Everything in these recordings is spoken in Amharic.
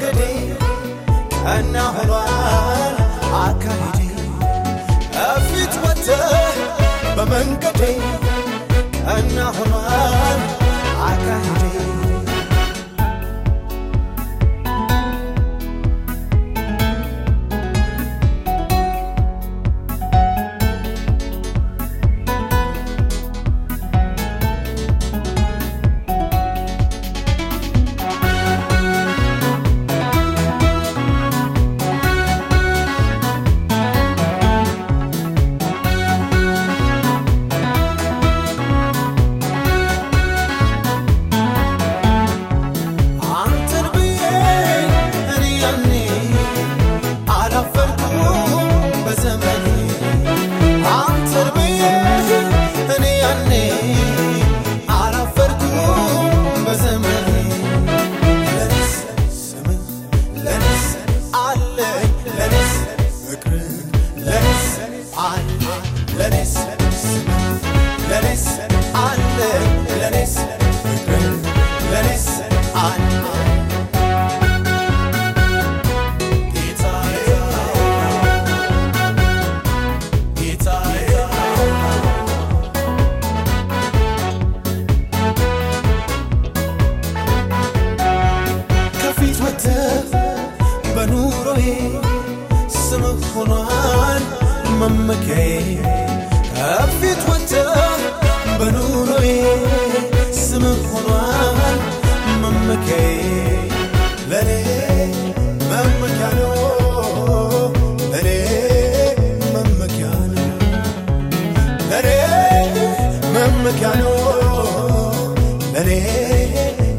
በመንገዴ ቀና ሆኗል አካሄዴ። ከፊት ወጥተህ በመንገዴ ቀና ሆኗል መመኪያዬ ከፊት ወጥተህ በኑሮዬ ስምህ ሆኗል። መመኪያዬ ለኔ መመኪያ ነው ለኔ መመኪያ ነው ለኔ መመኪያ ነው ለኔ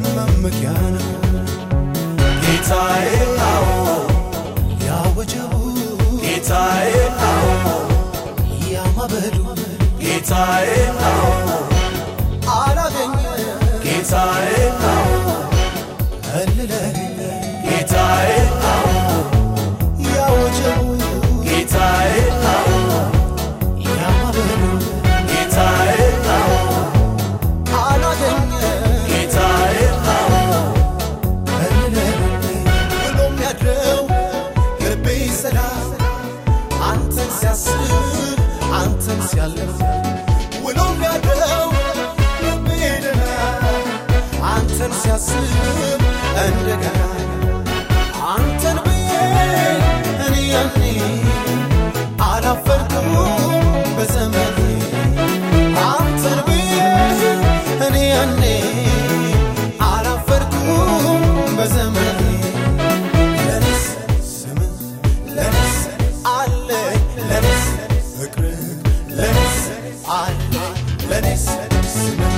መመኪያ ነው። ጌታዬ አዎ ጌታዬ አዎ ያማበዱ ጌታዬ አዎ ሲያስብ እንደገና። አንተን ብዬ እኔ ያኔ አላፈርኩም በዘመኔ። አንተን ብዬ እኔ ያኔ አላፈርኩም በዘመኔ። ለኔስ ስምህ ለኔስ አለኝ ለኔስ ፍቅር ለኔስ አለ ለኔስ ስምህ